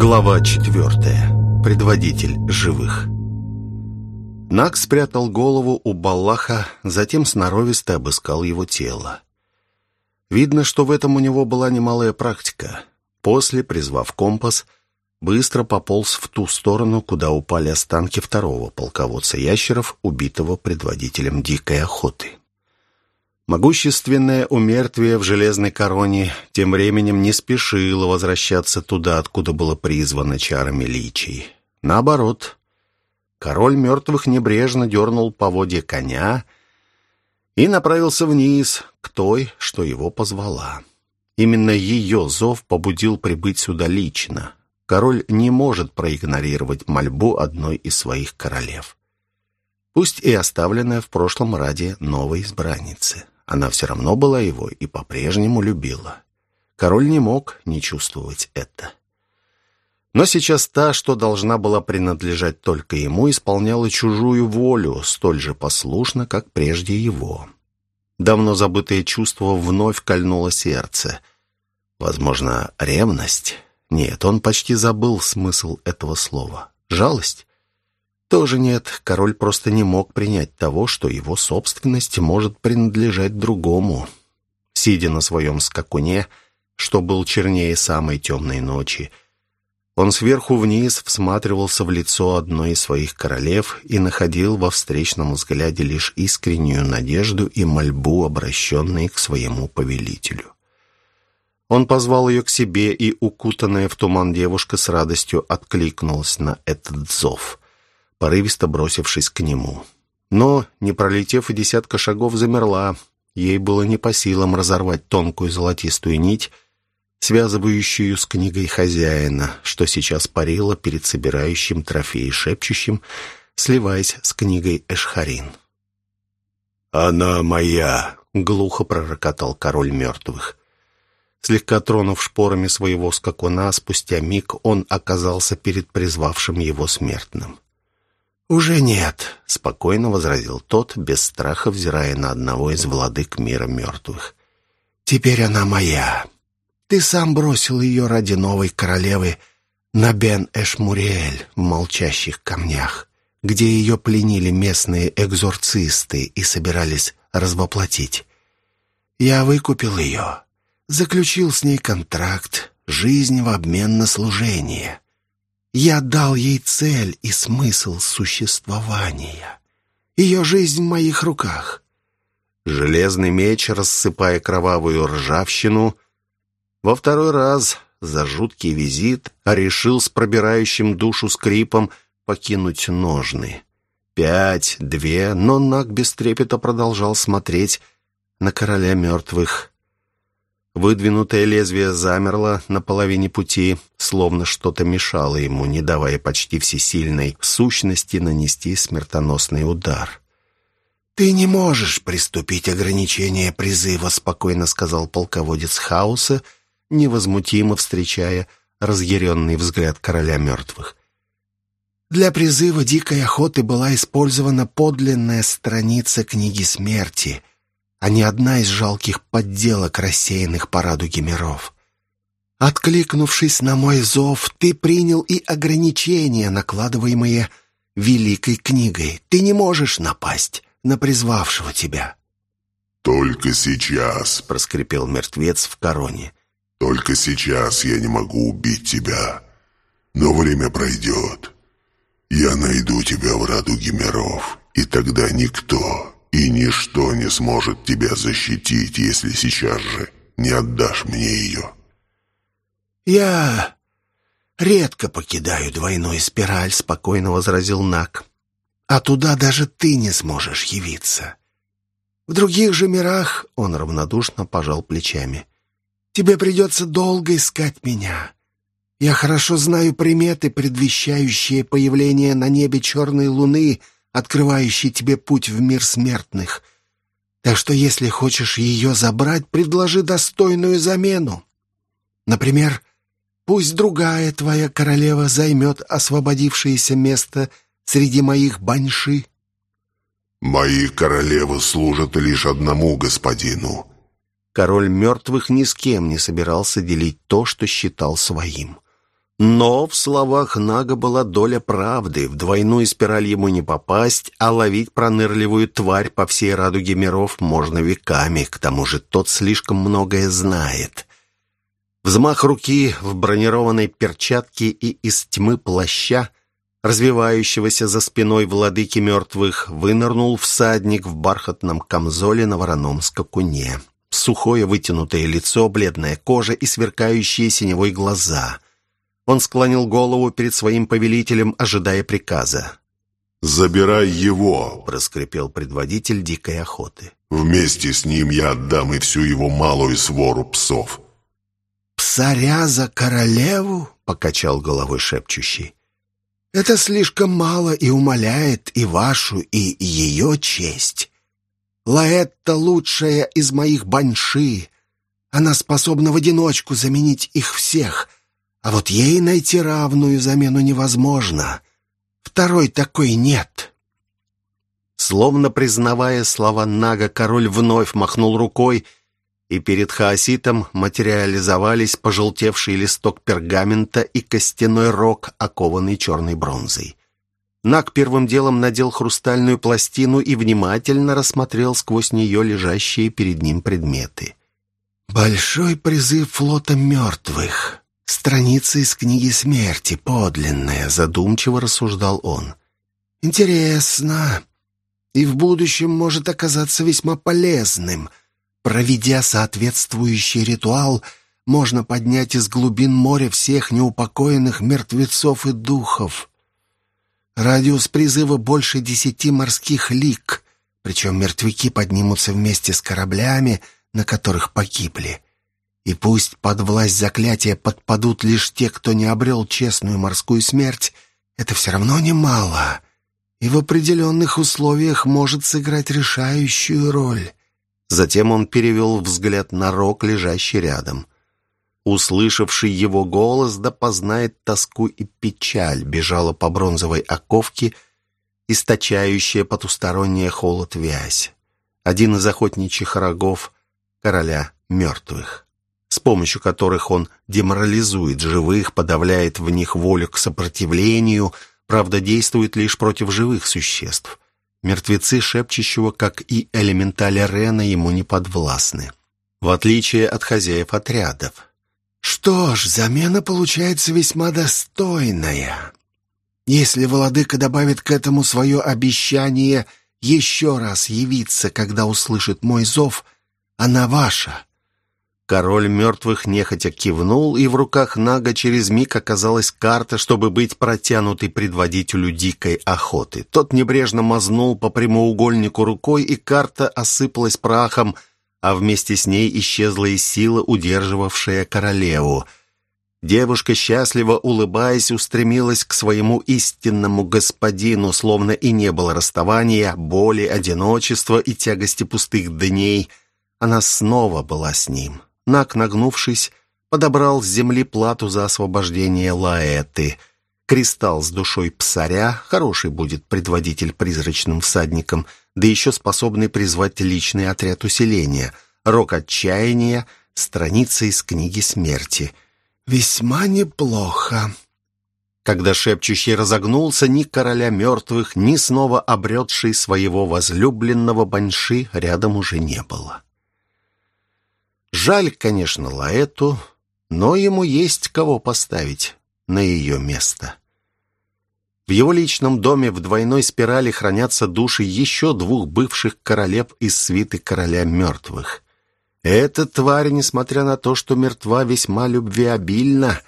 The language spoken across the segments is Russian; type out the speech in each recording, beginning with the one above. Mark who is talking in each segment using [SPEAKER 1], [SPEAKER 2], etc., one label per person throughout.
[SPEAKER 1] Глава четвертая. Предводитель живых. Нак спрятал голову у Баллаха, затем сноровисто обыскал его тело. Видно, что в этом у него была немалая практика. После, призвав компас, быстро пополз в ту сторону, куда упали останки второго полководца ящеров, убитого предводителем дикой охоты. Могущественное умертвие в железной короне тем временем не спешило возвращаться туда, откуда было призвано чарами личий. Наоборот, король мертвых небрежно дернул поводья коня и направился вниз, к той, что его позвала. Именно ее зов побудил прибыть сюда лично. Король не может проигнорировать мольбу одной из своих королев. Пусть и оставленная в прошлом ради новой избранницы. Она все равно была его и по-прежнему любила. Король не мог не чувствовать это. Но сейчас та, что должна была принадлежать только ему, исполняла чужую волю, столь же послушно, как прежде его. Давно забытое чувство вновь кольнуло сердце. Возможно, ревность? Нет, он почти забыл смысл этого слова. Жалость? Тоже нет, король просто не мог принять того, что его собственность может принадлежать другому. Сидя на своем скакуне, что был чернее самой темной ночи, он сверху вниз всматривался в лицо одной из своих королев и находил во встречном взгляде лишь искреннюю надежду и мольбу, обращенные к своему повелителю. Он позвал ее к себе, и укутанная в туман девушка с радостью откликнулась на этот зов порывисто бросившись к нему. Но, не пролетев и десятка шагов, замерла. Ей было не по силам разорвать тонкую золотистую нить, связывающую с книгой хозяина, что сейчас парила перед собирающим трофеи шепчущим, сливаясь с книгой Эшхарин.
[SPEAKER 2] «Она моя!»
[SPEAKER 1] — глухо пророкотал король мертвых. Слегка тронув шпорами своего скакуна, спустя миг он оказался перед призвавшим его смертным.
[SPEAKER 2] «Уже нет», — спокойно возразил тот, без страха взирая на одного из владык мира мертвых. «Теперь она моя. Ты сам бросил ее ради новой королевы на Бен-Эшмуриэль в молчащих камнях, где ее пленили местные экзорцисты и собирались развоплотить. Я выкупил ее, заключил с ней контракт, жизнь в обмен на служение». Я дал ей цель и смысл существования. Ее жизнь в моих руках.
[SPEAKER 1] Железный меч, рассыпая кровавую ржавчину, во второй раз за жуткий визит решил с пробирающим душу скрипом покинуть ножны. Пять, две, но Наг без трепета продолжал смотреть на короля мертвых. Выдвинутое лезвие замерло на половине пути, словно что-то мешало ему, не давая почти всесильной сущности нанести смертоносный удар.
[SPEAKER 2] «Ты не можешь приступить ограничение призыва», — спокойно сказал полководец хаоса, невозмутимо встречая разъяренный взгляд короля мертвых. Для призыва дикой охоты была использована подлинная страница книги смерти, а не одна из жалких подделок, рассеянных по радуге миров. Откликнувшись на мой зов, ты принял и ограничения, накладываемые великой книгой. Ты не можешь напасть на призвавшего тебя.
[SPEAKER 3] «Только сейчас», —
[SPEAKER 2] проскрипел мертвец в короне.
[SPEAKER 3] «Только сейчас я не могу убить тебя. Но время пройдет. Я найду тебя в радуге миров, и тогда никто, и ничто не сможет тебя защитить, если сейчас же не отдашь мне ее».
[SPEAKER 2] «Я редко покидаю двойную спираль», — спокойно возразил Нак. «А туда даже ты не сможешь явиться. В других же мирах он равнодушно пожал плечами. Тебе придется долго искать меня. Я хорошо знаю приметы, предвещающие появление на небе черной луны — открывающий тебе путь в мир смертных. Так что если хочешь ее забрать, предложи достойную замену. Например, пусть другая твоя королева займет освободившееся место среди моих баньши.
[SPEAKER 3] Мои королевы служат лишь одному господину.
[SPEAKER 1] Король мертвых ни с кем не собирался делить то, что считал своим. Но в словах Нага была доля правды. В двойную спираль ему не попасть, а ловить пронырливую тварь по всей радуге миров можно веками. К тому же тот слишком многое знает. Взмах руки в бронированной перчатке и из тьмы плаща, развивающегося за спиной владыки мертвых, вынырнул всадник в бархатном камзоле на вороном скакуне. Сухое вытянутое лицо, бледная кожа и сверкающие синевой глаза — он склонил голову перед своим повелителем, ожидая приказа.
[SPEAKER 3] «Забирай его!»
[SPEAKER 1] — проскрипел предводитель дикой охоты.
[SPEAKER 3] «Вместе с ним я отдам и всю его малую свору псов».
[SPEAKER 2] «Псаря за королеву?» — покачал головой шепчущий. «Это слишком мало и умаляет и вашу, и ее честь. Лаэтта лучшая из моих баньши. Она способна в одиночку заменить их всех» А вот ей найти равную замену невозможно. Второй такой нет.
[SPEAKER 1] Словно признавая слова Нага, король вновь махнул рукой, и перед хаоситом материализовались пожелтевший листок пергамента и костяной рог, окованный черной бронзой. Наг первым делом надел хрустальную пластину и внимательно рассмотрел сквозь нее лежащие перед ним предметы.
[SPEAKER 2] «Большой призыв флота мертвых. Страница из книги смерти, подлинная, задумчиво рассуждал он. Интересно. И в будущем может оказаться весьма полезным. Проведя соответствующий ритуал, можно поднять из глубин моря всех неупокоенных мертвецов и духов. Радиус призыва больше десяти морских лиг, причем мертвяки поднимутся вместе с кораблями, на которых погибли. И пусть под власть заклятия подпадут лишь те, кто не обрел честную морскую смерть, это все равно немало, и в определенных условиях может сыграть решающую роль.
[SPEAKER 1] Затем он перевел взгляд на рог, лежащий рядом. Услышавший его голос да познает тоску и печаль, бежала по бронзовой оковке, источающая потусторонняя холод вязь. Один из охотничьих рогов короля мертвых с помощью которых он деморализует живых, подавляет в них волю к сопротивлению, правда, действует лишь против живых существ. Мертвецы шепчущего, как и элементали Рена, ему не подвластны. В отличие от хозяев отрядов.
[SPEAKER 2] «Что ж, замена получается весьма достойная. Если владыка добавит к этому свое обещание еще раз явиться, когда услышит мой зов, она ваша».
[SPEAKER 1] Король мертвых нехотя кивнул, и в руках Нага через миг оказалась карта, чтобы быть протянутой предводителю дикой охоты. Тот небрежно мазнул по прямоугольнику рукой, и карта осыпалась прахом, а вместе с ней исчезла и сила, удерживавшая королеву. Девушка, счастливо улыбаясь, устремилась к своему истинному господину, словно и не было расставания, боли, одиночества и тягости пустых дней. Она снова была с ним. Нак, нагнувшись, подобрал с земли плату за освобождение Лаэты. Кристалл с душой псаря, хороший будет предводитель призрачным всадником, да еще способный призвать личный отряд усиления. Рок отчаяния, страница из книги смерти.
[SPEAKER 2] «Весьма неплохо»,
[SPEAKER 1] когда шепчущий разогнулся, ни короля мертвых, ни снова обретший своего возлюбленного Баньши рядом уже не было. Жаль, конечно, Лаэту, но ему есть кого поставить на ее место. В его личном доме в двойной спирали хранятся души еще двух бывших королев из свиты короля мертвых. Эта тварь, несмотря на то, что мертва, весьма любвеобильна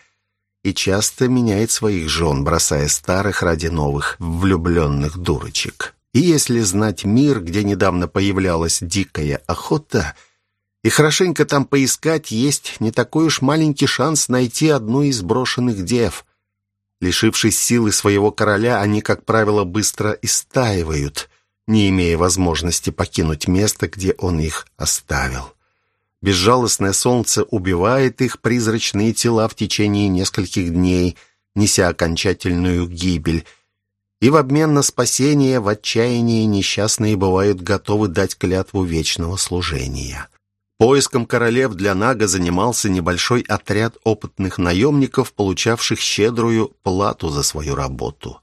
[SPEAKER 1] и часто меняет своих жен, бросая старых ради новых влюбленных дурочек. И если знать мир, где недавно появлялась дикая охота — и хорошенько там поискать есть не такой уж маленький шанс найти одну из брошенных дев. Лишившись силы своего короля, они, как правило, быстро истаивают, не имея возможности покинуть место, где он их оставил. Безжалостное солнце убивает их призрачные тела в течение нескольких дней, неся окончательную гибель, и в обмен на спасение в отчаянии несчастные бывают готовы дать клятву вечного служения. Поиском королев для Нага занимался небольшой отряд опытных наемников, получавших щедрую плату за свою работу.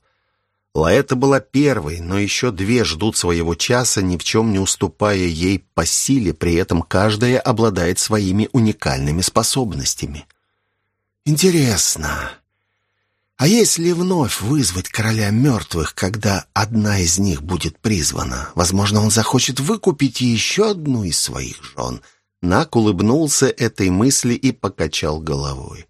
[SPEAKER 1] Лаэта была первой, но еще две ждут своего часа, ни в чем не уступая ей по силе, при этом каждая обладает своими уникальными способностями.
[SPEAKER 2] «Интересно, а если вновь вызвать короля мертвых, когда одна из них будет призвана? Возможно, он захочет выкупить еще одну из своих жен».
[SPEAKER 1] Нак улыбнулся этой мысли и покачал головой.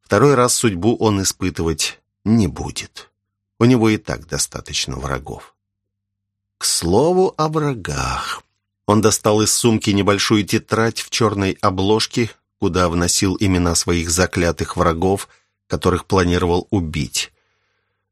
[SPEAKER 1] Второй раз судьбу он испытывать не будет. У него и так достаточно врагов. К слову о врагах. Он достал из сумки небольшую тетрадь в черной обложке, куда вносил имена своих заклятых врагов, которых планировал убить.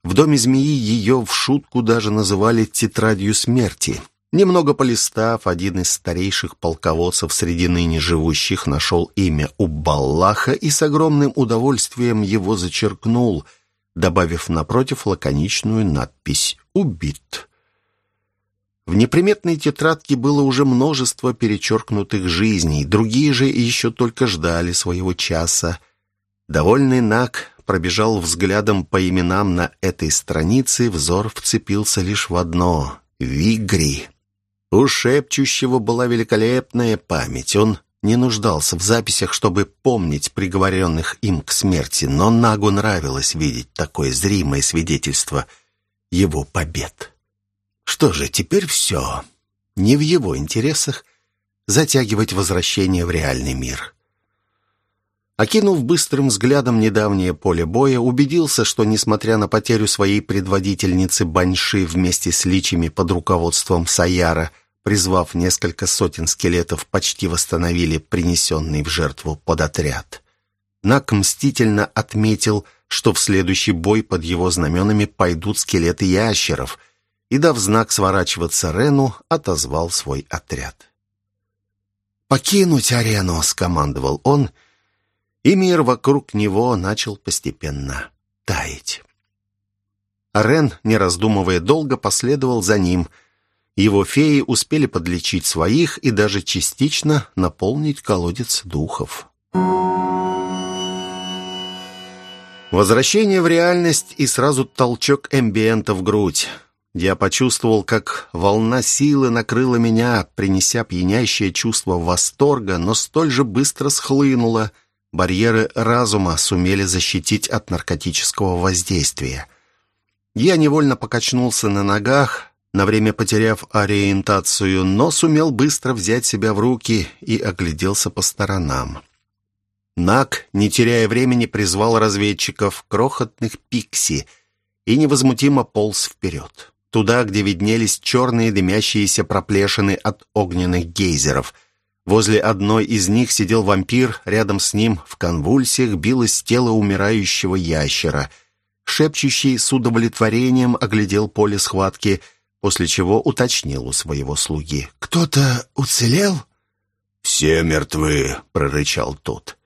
[SPEAKER 1] В доме змеи ее в шутку даже называли «тетрадью смерти». Немного полистав, один из старейших полководцев среди ныне живущих нашел имя Убаллаха и с огромным удовольствием его зачеркнул – добавив напротив лаконичную надпись «Убит». В неприметной тетрадке было уже множество перечеркнутых жизней, другие же еще только ждали своего часа. Довольный Нак пробежал взглядом по именам на этой странице, взор вцепился лишь в одно — Вигри. У шепчущего была великолепная память. Он не нуждался в записях, чтобы помнить приговоренных им к смерти, но Нагу нравилось видеть такое зримое свидетельство его побед. Что же, теперь все. Не в его интересах затягивать возвращение в реальный мир. Окинув быстрым взглядом недавнее поле боя, убедился, что, несмотря на потерю своей предводительницы Баньши вместе с личами под руководством Саяра – призвав несколько сотен скелетов, почти восстановили принесенный в жертву подотряд. Нак мстительно отметил, что в следующий бой под его знаменами пойдут скелеты ящеров, и, дав знак сворачиваться Рену, отозвал свой отряд. «Покинуть арену!» — скомандовал он, и мир вокруг него начал постепенно таять. Рен, не раздумывая долго, последовал за ним — его феи успели подлечить своих и даже частично наполнить колодец духов. Возвращение в реальность и сразу толчок эмбиента в грудь. Я почувствовал, как волна силы накрыла меня, принеся пьянящее чувство восторга, но столь же быстро схлынула. Барьеры разума сумели защитить от наркотического воздействия. Я невольно покачнулся на ногах, на время потеряв ориентацию, но сумел быстро взять себя в руки и огляделся по сторонам. Нак, не теряя времени, призвал разведчиков, крохотных пикси, и невозмутимо полз вперед. Туда, где виднелись черные дымящиеся проплешины от огненных гейзеров. Возле одной из них сидел вампир, рядом с ним в конвульсиях билось тело умирающего ящера. Шепчущий с удовлетворением оглядел поле схватки – после чего уточнил у своего слуги.
[SPEAKER 2] «Кто-то уцелел?»
[SPEAKER 1] «Все мертвы», — прорычал тот.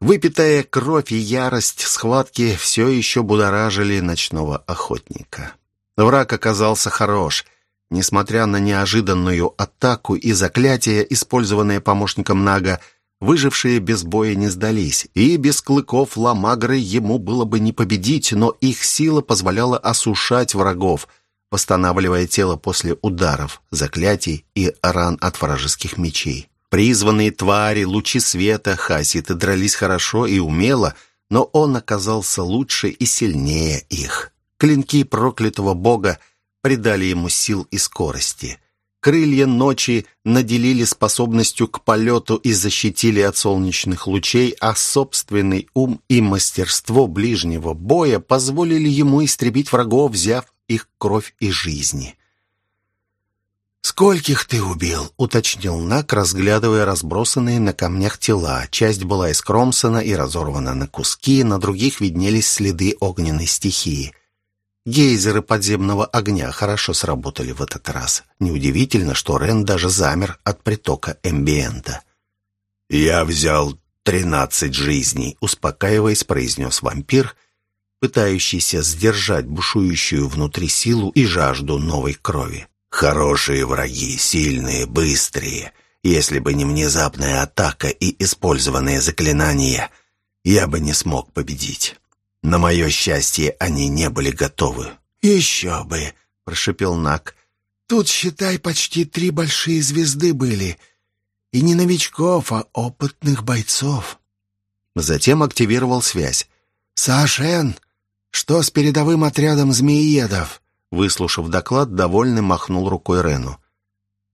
[SPEAKER 1] Выпитая кровь и ярость схватки все еще будоражили ночного охотника. Враг оказался хорош. Несмотря на неожиданную атаку и заклятие, использованное помощником Нага, выжившие без боя не сдались, и без клыков ламагры ему было бы не победить, но их сила позволяла осушать врагов, восстанавливая тело после ударов, заклятий и ран от вражеских мечей. Призванные твари, лучи света, хаситы дрались хорошо и умело, но он оказался лучше и сильнее их. Клинки проклятого бога придали ему сил и скорости. Крылья ночи наделили способностью к полету и защитили от солнечных лучей, а собственный ум и мастерство ближнего боя позволили ему истребить врагов, взяв их кровь и жизни.
[SPEAKER 2] «Скольких ты убил?» — уточнил Нак, разглядывая разбросанные на камнях тела. Часть была искромсана и разорвана на куски, на других виднелись следы огненной стихии. Гейзеры подземного огня хорошо сработали в этот раз. Неудивительно, что Рен даже замер от притока эмбиента.
[SPEAKER 1] «Я взял тринадцать жизней», — успокаиваясь, произнес вампир — пытающийся сдержать бушующую внутри силу и жажду новой крови. Хорошие враги, сильные, быстрые.
[SPEAKER 2] Если бы не внезапная атака и использованные заклинания, я бы не смог победить. На мое счастье, они не были готовы.
[SPEAKER 4] «Еще бы!» — прошепел Нак. «Тут, считай, почти три большие звезды были. И не новичков, а опытных бойцов».
[SPEAKER 1] Затем активировал связь.
[SPEAKER 4] «Сашен, что с передовым отрядом змеиедов?»
[SPEAKER 1] Выслушав доклад, довольный махнул рукой Рену.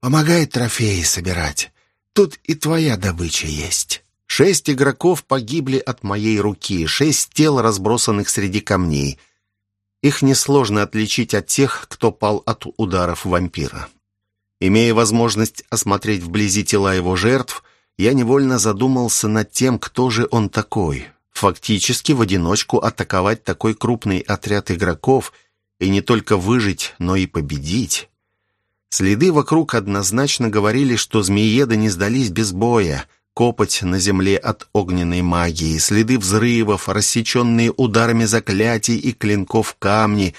[SPEAKER 4] «Помогай трофеи собирать. Тут и твоя добыча есть».
[SPEAKER 1] Шесть игроков погибли от моей руки, шесть тел, разбросанных среди камней. Их несложно отличить от тех, кто пал от ударов вампира. Имея возможность осмотреть вблизи тела его жертв, я невольно задумался над тем, кто же он такой. Фактически в одиночку атаковать такой крупный отряд игроков и не только выжить, но и победить. Следы вокруг однозначно говорили, что змееды не сдались без боя. Копоть на земле от огненной магии, следы взрывов, рассеченные ударами заклятий и клинков камни.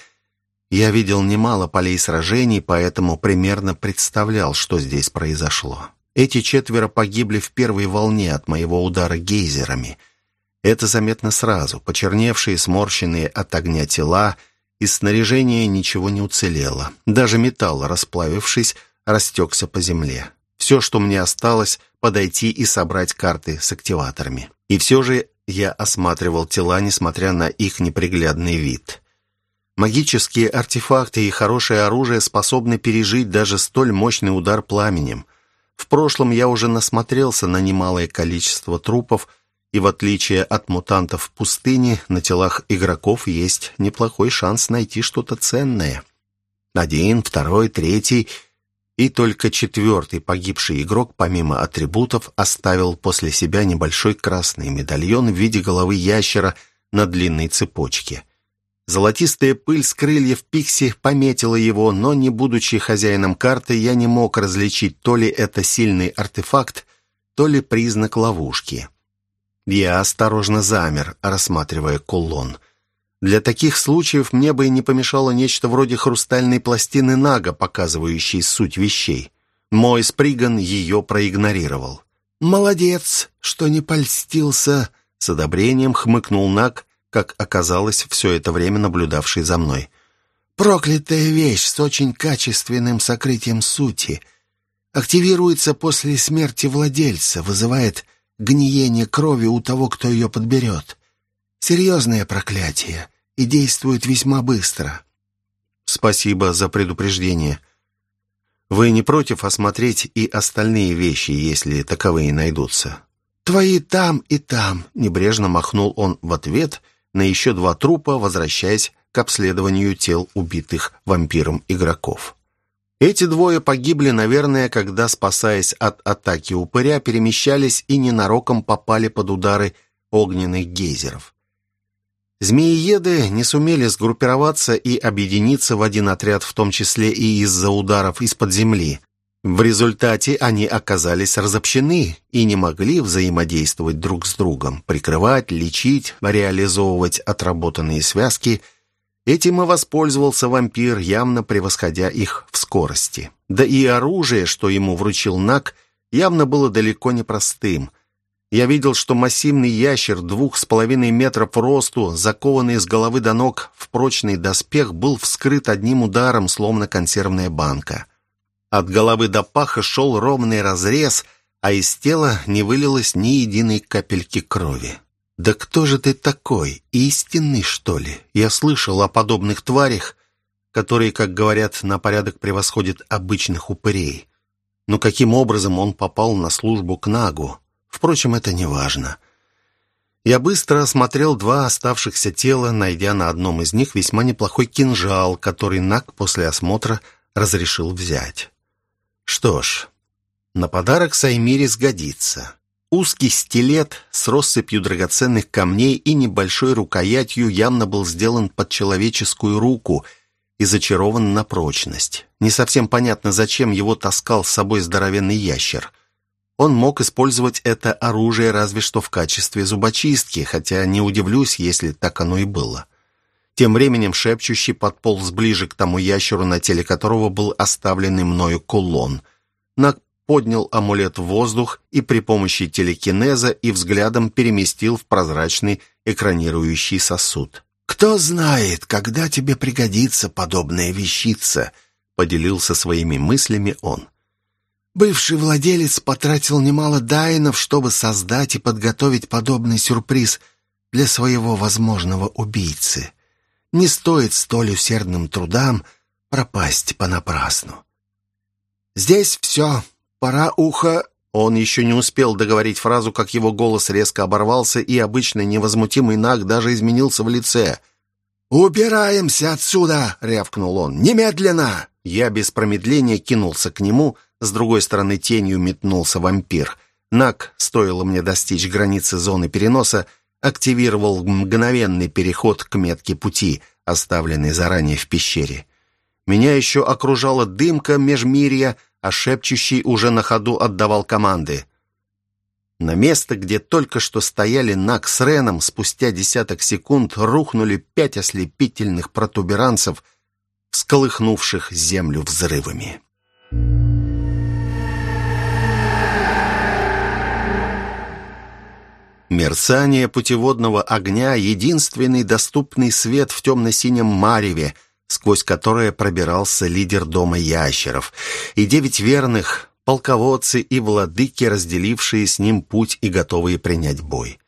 [SPEAKER 1] Я видел немало полей сражений, поэтому примерно представлял, что здесь произошло. Эти четверо погибли в первой волне от моего удара гейзерами. Это заметно сразу. Почерневшие, сморщенные от огня тела, из снаряжения ничего не уцелело. Даже металл, расплавившись, растекся по земле. Все, что мне осталось, подойти и собрать карты с активаторами. И все же я осматривал тела, несмотря на их неприглядный вид. Магические артефакты и хорошее оружие способны пережить даже столь мощный удар пламенем. В прошлом я уже насмотрелся на немалое количество трупов, и в отличие от мутантов в пустыне, на телах игроков есть неплохой шанс найти что-то ценное. Один, второй, третий и только четвертый погибший игрок, помимо атрибутов, оставил после себя небольшой красный медальон в виде головы ящера на длинной цепочке – Золотистая пыль с крыльев Пикси пометила его, но, не будучи хозяином карты, я не мог различить, то ли это сильный артефакт, то ли признак ловушки. Я осторожно замер, рассматривая кулон. Для таких случаев мне бы и не помешало нечто вроде хрустальной пластины Нага, показывающей суть вещей. Мой Сприган ее проигнорировал.
[SPEAKER 4] «Молодец, что не польстился!»
[SPEAKER 1] С одобрением хмыкнул Наг, как оказалось, все это время наблюдавший за мной.
[SPEAKER 4] «Проклятая вещь с очень качественным сокрытием сути. Активируется после смерти владельца, вызывает гниение крови у того, кто ее подберет. Серьезное проклятие и действует весьма быстро».
[SPEAKER 1] «Спасибо за предупреждение. Вы не против осмотреть и остальные вещи, если таковые найдутся?»
[SPEAKER 4] «Твои там и там», —
[SPEAKER 1] небрежно махнул он в ответ — на еще два трупа, возвращаясь к обследованию тел убитых вампиром игроков. Эти двое погибли, наверное, когда, спасаясь от атаки упыря, перемещались и ненароком попали под удары огненных гейзеров. Змеиеды не сумели сгруппироваться и объединиться в один отряд, в том числе и из-за ударов из-под земли. В результате они оказались разобщены и не могли взаимодействовать друг с другом, прикрывать, лечить, реализовывать отработанные связки. Этим и воспользовался вампир, явно превосходя их в скорости. Да и оружие, что ему вручил Нак, явно было далеко не простым. Я видел, что массивный ящер двух с половиной метров росту, закованный с головы до ног в прочный доспех, был вскрыт одним ударом, словно консервная банка. От головы до паха шел ровный разрез, а из тела не вылилось ни единой капельки крови. «Да кто же ты такой? Истинный, что ли? Я слышал о подобных тварях, которые, как говорят, на порядок превосходят обычных упырей. Но каким образом он попал на службу к Нагу? Впрочем, это не важно». Я быстро осмотрел два оставшихся тела, найдя на одном из них весьма неплохой кинжал, который Наг после осмотра разрешил взять. Что ж, на подарок Саймире сгодится. Узкий стилет с россыпью драгоценных камней и небольшой рукоятью явно был сделан под человеческую руку и зачарован на прочность. Не совсем понятно, зачем его таскал с собой здоровенный ящер. Он мог использовать это оружие разве что в качестве зубочистки, хотя не удивлюсь, если так оно и было. Тем временем шепчущий подполз ближе к тому ящеру, на теле которого был оставленный мною кулон. Нак поднял амулет в воздух и при помощи телекинеза и взглядом переместил в прозрачный экранирующий сосуд.
[SPEAKER 2] «Кто знает, когда тебе пригодится подобная вещица», — поделился своими мыслями он. Бывший владелец потратил немало дайнов, чтобы создать и подготовить подобный сюрприз для своего возможного убийцы. Не стоит столь усердным трудам пропасть понапрасну. «Здесь все. Пора ухо...»
[SPEAKER 1] Он еще не успел договорить фразу, как его голос резко оборвался, и обычный невозмутимый Наг даже изменился в лице.
[SPEAKER 2] «Убираемся отсюда!» — рявкнул он. «Немедленно!»
[SPEAKER 1] Я без промедления кинулся к нему, с другой стороны тенью метнулся вампир. Наг, стоило мне достичь границы зоны переноса, активировал мгновенный переход к метке пути, оставленной заранее в пещере. Меня еще окружала дымка межмирья, а шепчущий уже на ходу отдавал команды. На место, где только что стояли Нак с Реном, спустя десяток секунд рухнули пять ослепительных протуберанцев, сколыхнувших землю взрывами. Мерцание путеводного огня — единственный доступный свет в темно-синем мареве — сквозь которое пробирался лидер дома ящеров, и девять верных, полководцы и владыки, разделившие с ним путь и готовые принять бой.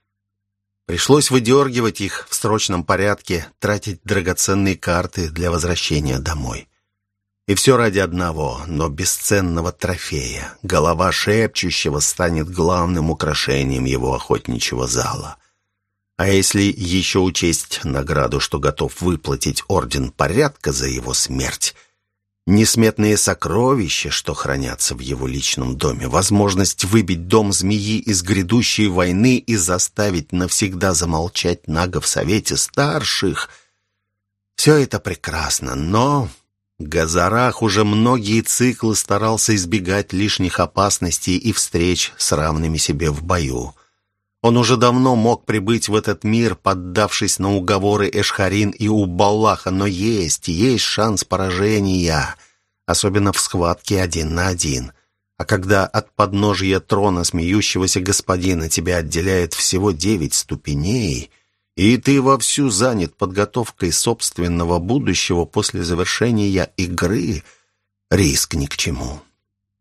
[SPEAKER 1] Пришлось выдергивать их в срочном порядке, тратить драгоценные карты для возвращения домой. И все ради одного, но бесценного трофея. Голова шепчущего станет главным украшением его охотничьего зала — а если еще учесть награду, что готов выплатить Орден Порядка за его смерть, несметные сокровища, что хранятся в его личном доме, возможность выбить дом змеи из грядущей войны и заставить навсегда замолчать Нага в Совете Старших, все это прекрасно, но... Газарах уже многие циклы старался избегать лишних опасностей и встреч с равными себе в бою. Он уже давно мог прибыть в этот мир, поддавшись на уговоры Эшхарин и Убаллаха, но есть, есть шанс поражения, особенно в схватке один на один. А когда от подножия трона смеющегося господина тебя отделяет всего девять ступеней, и ты вовсю занят подготовкой собственного будущего после завершения игры, риск ни к чему.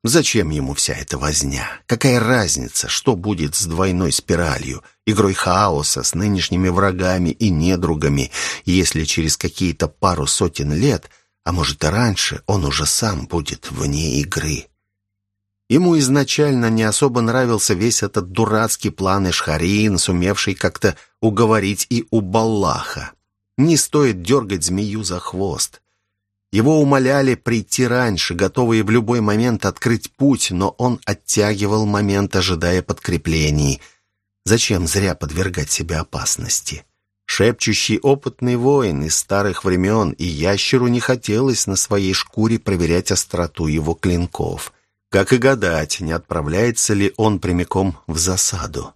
[SPEAKER 1] Зачем ему вся эта возня? Какая разница, что будет с двойной спиралью, игрой хаоса с нынешними врагами и недругами, если через какие-то пару сотен лет, а может и раньше, он уже сам будет вне игры? Ему изначально не особо нравился весь этот дурацкий план Эшхарин, сумевший как-то уговорить и у Баллаха. Не стоит дергать змею за хвост. Его умоляли прийти раньше, готовые в любой момент открыть путь, но он оттягивал момент, ожидая подкреплений. Зачем зря подвергать себя опасности? Шепчущий опытный воин из старых времен, и ящеру не хотелось на своей шкуре проверять остроту его клинков. Как и гадать, не отправляется ли он прямиком в засаду.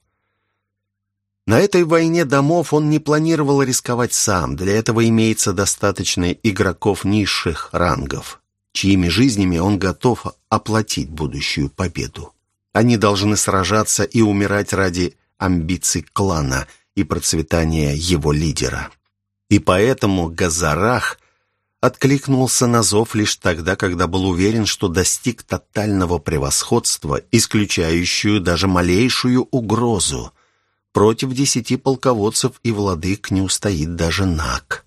[SPEAKER 1] На этой войне домов он не планировал рисковать сам. Для этого имеется достаточно игроков низших рангов, чьими жизнями он готов оплатить будущую победу. Они должны сражаться и умирать ради амбиций клана и процветания его лидера. И поэтому Газарах откликнулся на зов лишь тогда, когда был уверен, что достиг тотального превосходства, исключающую даже малейшую угрозу – Против десяти полководцев и владык не устоит даже Нак.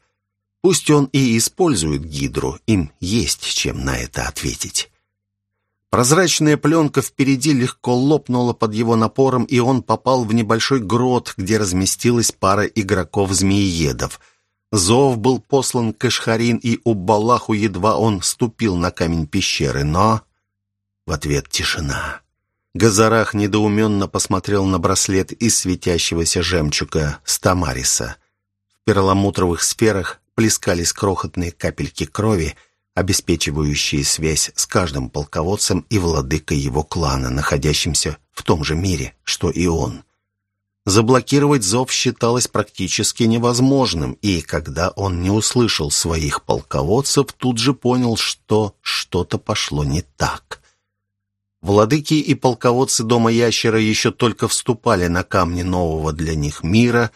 [SPEAKER 1] Пусть он и использует гидру, им есть чем на это ответить. Прозрачная пленка впереди легко лопнула под его напором, и он попал в небольшой грот, где разместилась пара игроков-змеиедов. Зов был послан к Эшхарин и Убалаху, едва он ступил на камень пещеры, но... В ответ тишина. Газарах недоуменно посмотрел на браслет из светящегося жемчуга Стамариса. В перламутровых сферах плескались крохотные капельки крови, обеспечивающие связь с каждым полководцем и владыкой его клана, находящимся в том же мире, что и он. Заблокировать зов считалось практически невозможным, и когда он не услышал своих полководцев, тут же понял, что что-то пошло не так. Владыки и полководцы дома ящера еще только вступали на камни нового для них мира,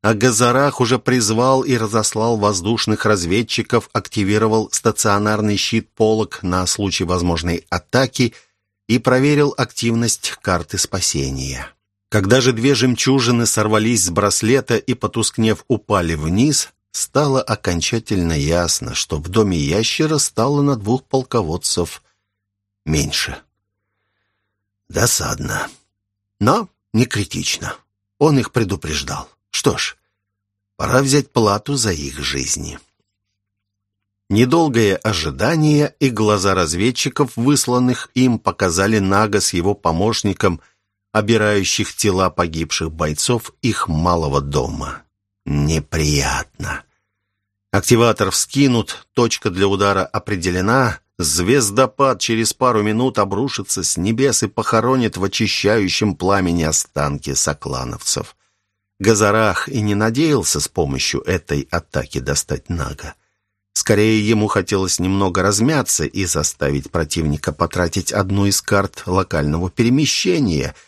[SPEAKER 1] а Газарах уже призвал и разослал воздушных разведчиков, активировал стационарный щит-полог на случай возможной атаки и проверил активность карты спасения. Когда же две жемчужины сорвались с браслета и, потускнев, упали вниз, стало окончательно ясно, что в доме ящера стало на двух полководцев меньше. Досадно. Но не критично. Он их предупреждал. Что ж, пора взять плату за их жизни. Недолгое ожидание и глаза разведчиков, высланных им, показали Нага с его помощником, обирающих тела погибших бойцов их малого дома. Неприятно. Активатор вскинут, точка для удара определена, звездопад через пару минут обрушится с небес и похоронит в очищающем пламени останки соклановцев. Газарах и не надеялся с помощью этой атаки достать Нага. Скорее, ему хотелось немного размяться и заставить противника потратить одну из карт локального перемещения —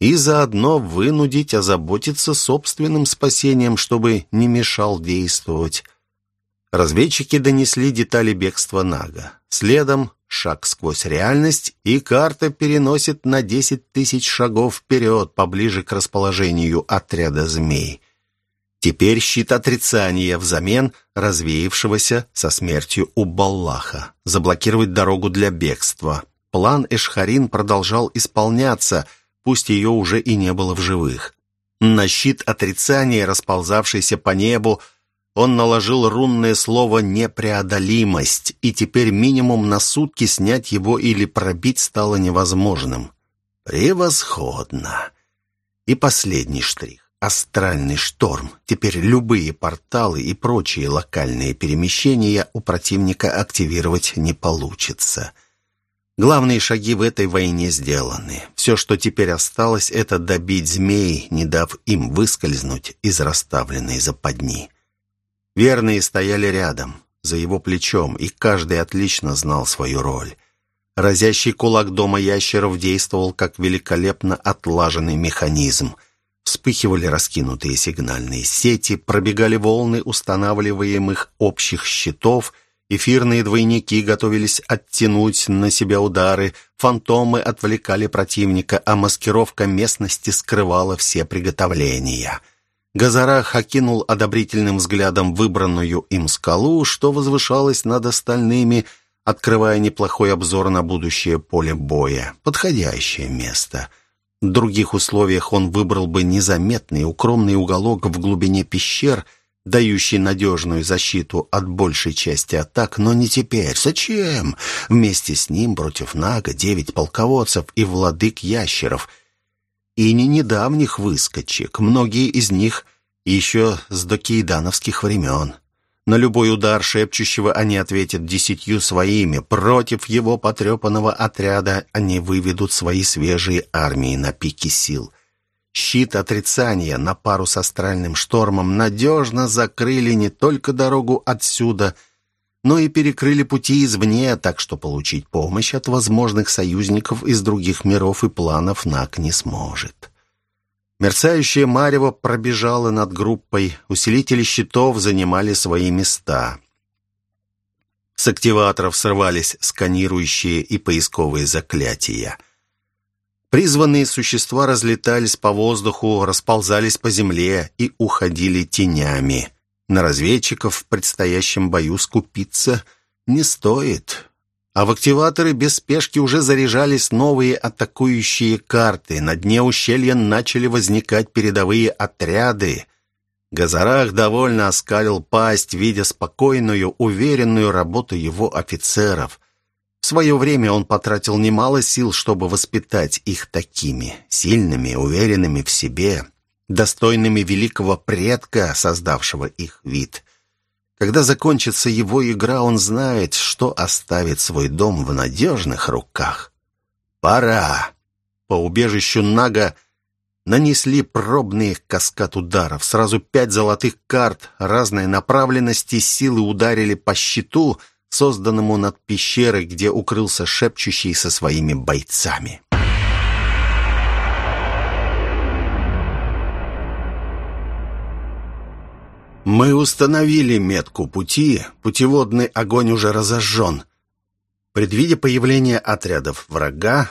[SPEAKER 1] и заодно вынудить озаботиться собственным спасением, чтобы не мешал действовать. Разведчики донесли детали бегства Нага. Следом шаг сквозь реальность, и карта переносит на десять тысяч шагов вперед, поближе к расположению отряда змей. Теперь щит отрицания взамен развеявшегося со смертью у Баллаха. Заблокировать дорогу для бегства. План Эшхарин продолжал исполняться – пусть ее уже и не было в живых. На щит отрицания, расползавшийся по небу, он наложил рунное слово «непреодолимость», и теперь минимум на сутки снять его или пробить стало невозможным. Превосходно! И последний штрих. Астральный шторм. Теперь любые порталы и прочие локальные перемещения у противника активировать не получится. — Главные шаги в этой войне сделаны. Все, что теперь осталось, это добить змей, не дав им выскользнуть из расставленной западни. Верные стояли рядом, за его плечом, и каждый отлично знал свою роль. Разящий кулак дома ящеров действовал как великолепно отлаженный механизм. Вспыхивали раскинутые сигнальные сети, пробегали волны устанавливаемых общих щитов — Эфирные двойники готовились оттянуть на себя удары, фантомы отвлекали противника, а маскировка местности скрывала все приготовления. Газарах окинул одобрительным взглядом выбранную им скалу, что возвышалась над остальными, открывая неплохой обзор на будущее поле боя. Подходящее место. В других условиях он выбрал бы незаметный укромный уголок в глубине пещер – дающий надежную защиту от большей части атак, но не теперь. Зачем? Вместе с ним против Нага девять полководцев и владык ящеров. И не недавних выскочек, многие из них еще с докейдановских времен. На любой удар шепчущего они ответят десятью своими. Против его потрепанного отряда они выведут свои свежие армии на пике сил. Щит отрицания на пару с астральным штормом надежно закрыли не только дорогу отсюда, но и перекрыли пути извне, так что получить помощь от возможных союзников из других миров и планов Нак не сможет. Мерцающее марево пробежало над группой, усилители щитов занимали свои места. С активаторов срывались сканирующие и поисковые заклятия — Призванные существа разлетались по воздуху, расползались по земле и уходили тенями. На разведчиков в предстоящем бою скупиться не стоит. А в активаторы без спешки уже заряжались новые атакующие карты. На дне ущелья начали возникать передовые отряды. Газарах довольно оскалил пасть, видя спокойную, уверенную работу его офицеров – в свое время он потратил немало сил, чтобы воспитать их такими, сильными, уверенными в себе, достойными великого предка, создавшего их вид. Когда закончится его игра, он знает, что оставит свой дом в надежных руках. Пора. По убежищу Нага нанесли пробный каскад ударов. Сразу пять золотых карт разной направленности силы ударили по щиту — созданному над пещерой, где укрылся шепчущий со своими бойцами. Мы установили метку пути, путеводный огонь уже разожжен. Предвидя появление отрядов врага,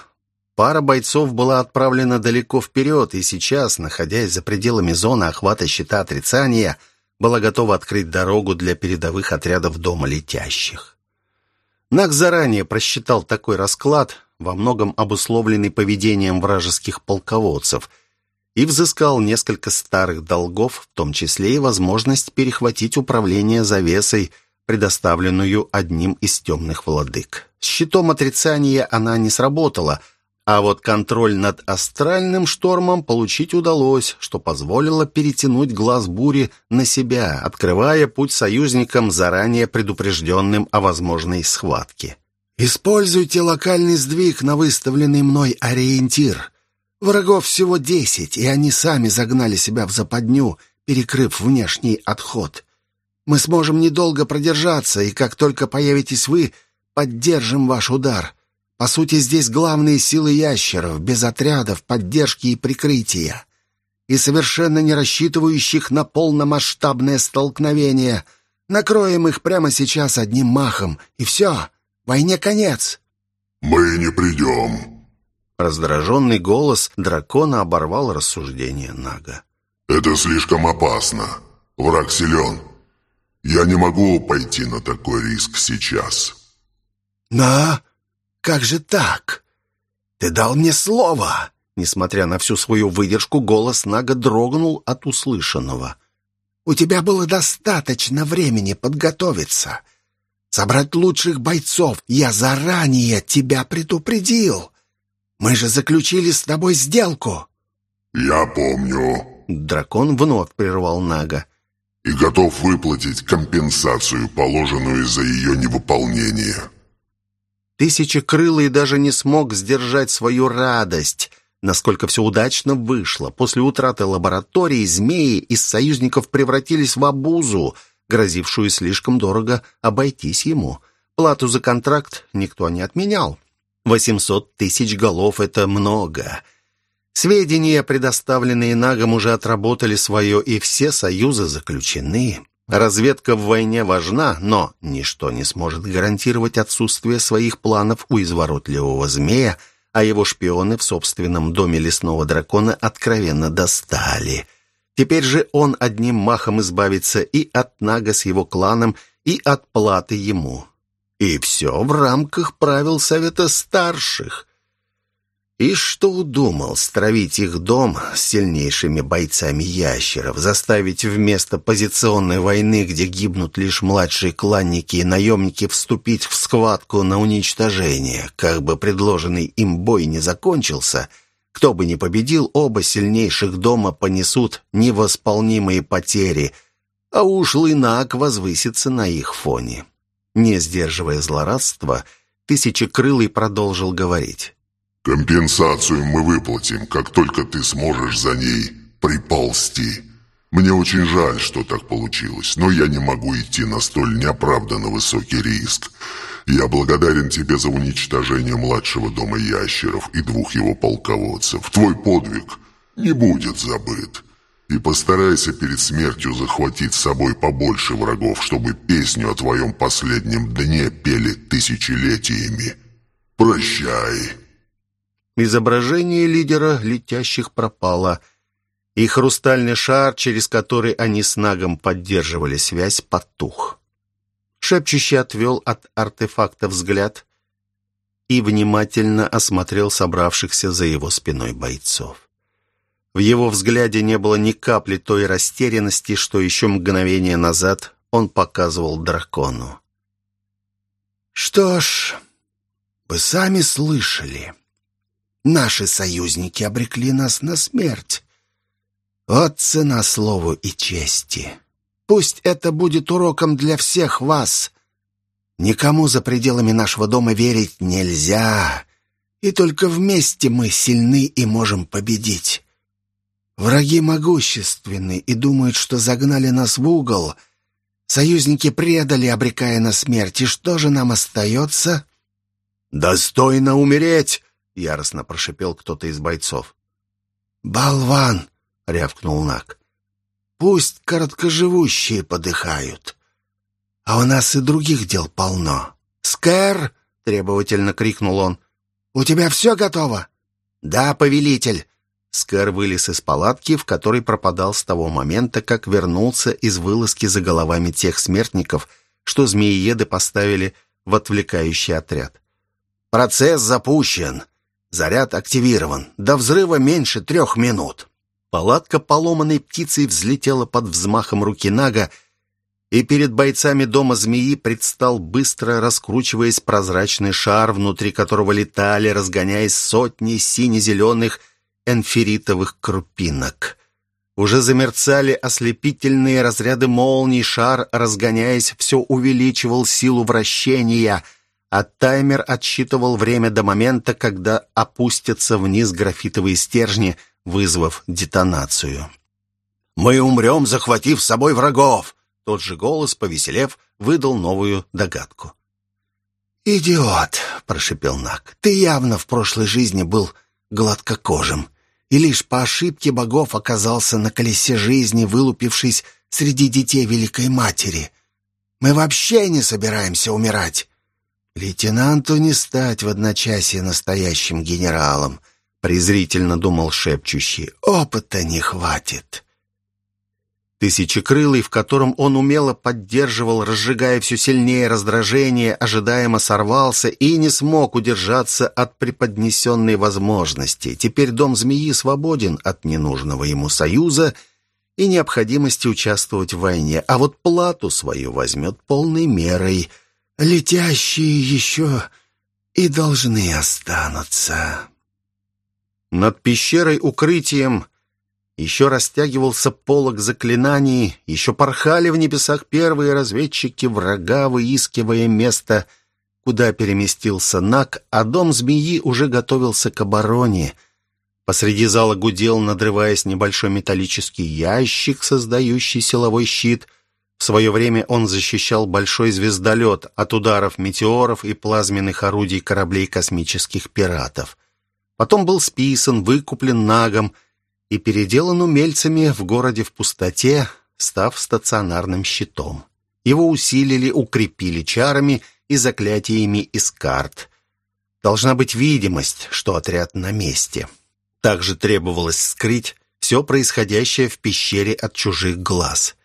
[SPEAKER 1] пара бойцов была отправлена далеко вперед, и сейчас, находясь за пределами зоны охвата щита отрицания, была готова открыть дорогу для передовых отрядов дома летящих. Нак заранее просчитал такой расклад, во многом обусловленный поведением вражеских полководцев – и взыскал несколько старых долгов, в том числе и возможность перехватить управление завесой, предоставленную одним из темных владык. С щитом отрицания она не сработала, а вот контроль над астральным штормом получить удалось, что позволило перетянуть глаз бури на себя, открывая путь союзникам, заранее предупрежденным о возможной схватке.
[SPEAKER 4] «Используйте локальный сдвиг на выставленный мной ориентир», Врагов всего десять, и они сами загнали себя в западню, перекрыв внешний отход. Мы сможем недолго продержаться, и как только появитесь вы, поддержим ваш удар. По сути, здесь главные силы ящеров, без отрядов, поддержки и прикрытия. И совершенно не рассчитывающих на полномасштабное столкновение. Накроем их прямо сейчас одним махом, и все, войне конец.
[SPEAKER 3] «Мы не придем»,
[SPEAKER 1] Раздраженный голос дракона оборвал рассуждение Нага.
[SPEAKER 3] «Это слишком опасно. Враг силен. Я не могу пойти на такой риск сейчас».
[SPEAKER 4] «Но как же так? Ты дал мне слово!»
[SPEAKER 1] Несмотря на всю свою выдержку, голос Нага дрогнул от услышанного.
[SPEAKER 4] «У тебя было достаточно времени подготовиться, собрать лучших бойцов. Я заранее тебя предупредил. Мы же заключили с тобой сделку!»
[SPEAKER 3] «Я помню».
[SPEAKER 1] Дракон вновь прервал Нага.
[SPEAKER 3] «И готов выплатить компенсацию, положенную за ее невыполнение».
[SPEAKER 1] Тысячекрылый даже не смог сдержать свою радость, насколько все удачно вышло. После утраты лаборатории змеи из союзников превратились в обузу, грозившую слишком дорого обойтись ему. Плату за контракт никто не отменял. Восемьсот тысяч голов — это много. Сведения, предоставленные Нагом, уже отработали свое, и все союзы заключены. Разведка в войне важна, но ничто не сможет гарантировать отсутствие своих планов у изворотливого змея, а его шпионы в собственном доме лесного дракона откровенно достали. Теперь же он одним махом избавится и от Нага с его кланом, и от платы ему. И все в рамках правил Совета Старших. И что удумал стравить их дом с сильнейшими бойцами ящеров, заставить вместо позиционной войны, где гибнут лишь младшие кланники и наемники, вступить в схватку на уничтожение, как бы предложенный им бой не закончился, кто бы ни победил, оба сильнейших дома понесут невосполнимые потери, а уж Лынак возвысится на их фоне. Не сдерживая злорадства, Тысячекрылый продолжил говорить.
[SPEAKER 3] «Компенсацию мы выплатим, как только ты сможешь за ней приползти. Мне очень жаль, что так получилось, но я не могу идти на столь неоправданно высокий риск. Я благодарен тебе за уничтожение младшего дома ящеров и двух его полководцев. Твой подвиг не будет забыт и постарайся перед смертью захватить с собой побольше врагов, чтобы песню о твоем последнем дне пели тысячелетиями. Прощай!»
[SPEAKER 1] Изображение лидера летящих пропало, и хрустальный шар, через который они с Нагом поддерживали связь, потух. Шепчущий отвел от артефакта взгляд и внимательно осмотрел собравшихся за его спиной бойцов. В его взгляде не было ни капли той растерянности, что еще мгновение назад он показывал дракону.
[SPEAKER 4] «Что ж, вы сами слышали. Наши союзники обрекли нас на смерть. Вот цена слову и чести. Пусть это будет уроком для всех вас. Никому за пределами нашего дома верить нельзя, и только вместе мы сильны и можем победить». Враги могущественны и думают, что загнали нас в угол,
[SPEAKER 2] Союзники предали, обрекая на смерть. И что же нам остается?»
[SPEAKER 1] «Достойно умереть!» — яростно прошипел кто-то из бойцов.
[SPEAKER 2] «Болван!» — рявкнул Нак. «Пусть короткоживущие подыхают. А у нас и других дел полно. Скэр!» — требовательно крикнул он. «У тебя все готово?»
[SPEAKER 1] «Да, повелитель!» Скэр вылез из палатки, в которой пропадал с того момента, как вернулся из вылазки за головами тех смертников, что змеиеды поставили в отвлекающий отряд. «Процесс запущен. Заряд активирован. До взрыва меньше трех минут». Палатка поломанной птицей взлетела под взмахом руки Нага, и перед бойцами дома змеи предстал быстро раскручиваясь прозрачный шар, внутри которого летали, разгоняясь сотни сине-зеленых энферитовых крупинок. Уже замерцали ослепительные разряды молний, шар, разгоняясь, все увеличивал силу вращения, а таймер отсчитывал время до момента, когда опустятся вниз графитовые стержни, вызвав детонацию. «Мы умрем, захватив с собой врагов!» Тот же голос, повеселев, выдал новую догадку.
[SPEAKER 2] «Идиот!» — прошипел Нак. «Ты явно в прошлой жизни был гладкокожим и лишь по ошибке богов оказался на колесе жизни, вылупившись среди детей Великой Матери. Мы вообще не собираемся умирать. Лейтенанту не стать в одночасье настоящим генералом, презрительно думал шепчущий. Опыта не хватит.
[SPEAKER 1] Тысячекрылый, в котором он умело поддерживал, разжигая все сильнее раздражение, ожидаемо сорвался и не смог удержаться от преподнесенной возможности. Теперь дом змеи свободен от ненужного ему союза и необходимости участвовать в войне, а вот плату свою возьмет полной мерой.
[SPEAKER 2] Летящие еще и должны останутся.
[SPEAKER 1] Над пещерой укрытием еще растягивался полог заклинаний, еще порхали в небесах первые разведчики врага, выискивая место, куда переместился Нак, а дом змеи уже готовился к обороне. Посреди зала гудел, надрываясь небольшой металлический ящик, создающий силовой щит. В свое время он защищал большой звездолет от ударов метеоров и плазменных орудий кораблей космических пиратов. Потом был списан, выкуплен Нагом — и переделан умельцами в городе в пустоте, став стационарным щитом. Его усилили, укрепили чарами и заклятиями из карт. Должна быть видимость, что отряд на месте. Также требовалось скрыть все происходящее в пещере от чужих глаз.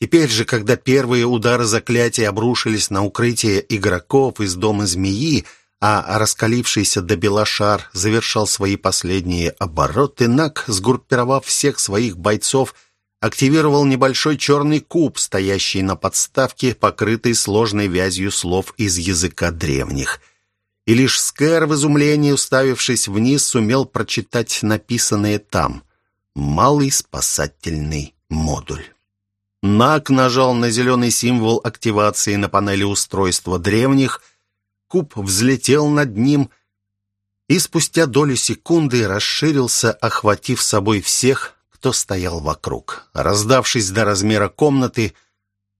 [SPEAKER 1] Теперь же, когда первые удары заклятия обрушились на укрытие игроков из дома змеи, а раскалившийся до бела шар завершал свои последние обороты, Нак, сгруппировав всех своих бойцов, активировал небольшой черный куб, стоящий на подставке, покрытый сложной вязью слов из языка древних. И лишь Скэр в изумлении, уставившись вниз, сумел прочитать написанное там «Малый спасательный модуль». Нак нажал на зеленый символ активации на панели устройства древних – Куб взлетел над ним и спустя долю секунды расширился, охватив собой всех, кто стоял вокруг. Раздавшись до размера комнаты,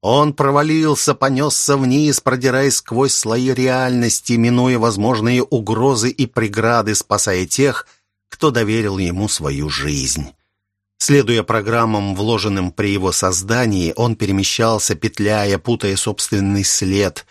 [SPEAKER 1] он провалился, понесся вниз, продираясь сквозь слои реальности, минуя возможные угрозы и преграды, спасая тех, кто доверил ему свою жизнь. Следуя программам, вложенным при его создании, он перемещался, петляя, путая собственный след,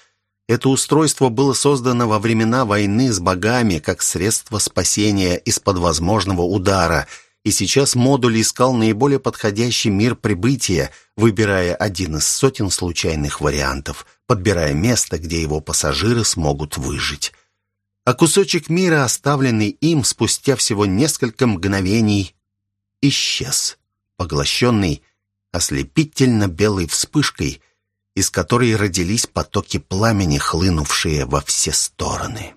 [SPEAKER 1] это устройство было создано во времена войны с богами как средство спасения из-под возможного удара, и сейчас модуль искал наиболее подходящий мир прибытия, выбирая один из сотен случайных вариантов, подбирая место, где его пассажиры смогут выжить. А кусочек мира, оставленный им спустя всего несколько мгновений, исчез, поглощенный ослепительно белой вспышкой – из которой родились потоки пламени, хлынувшие во все стороны.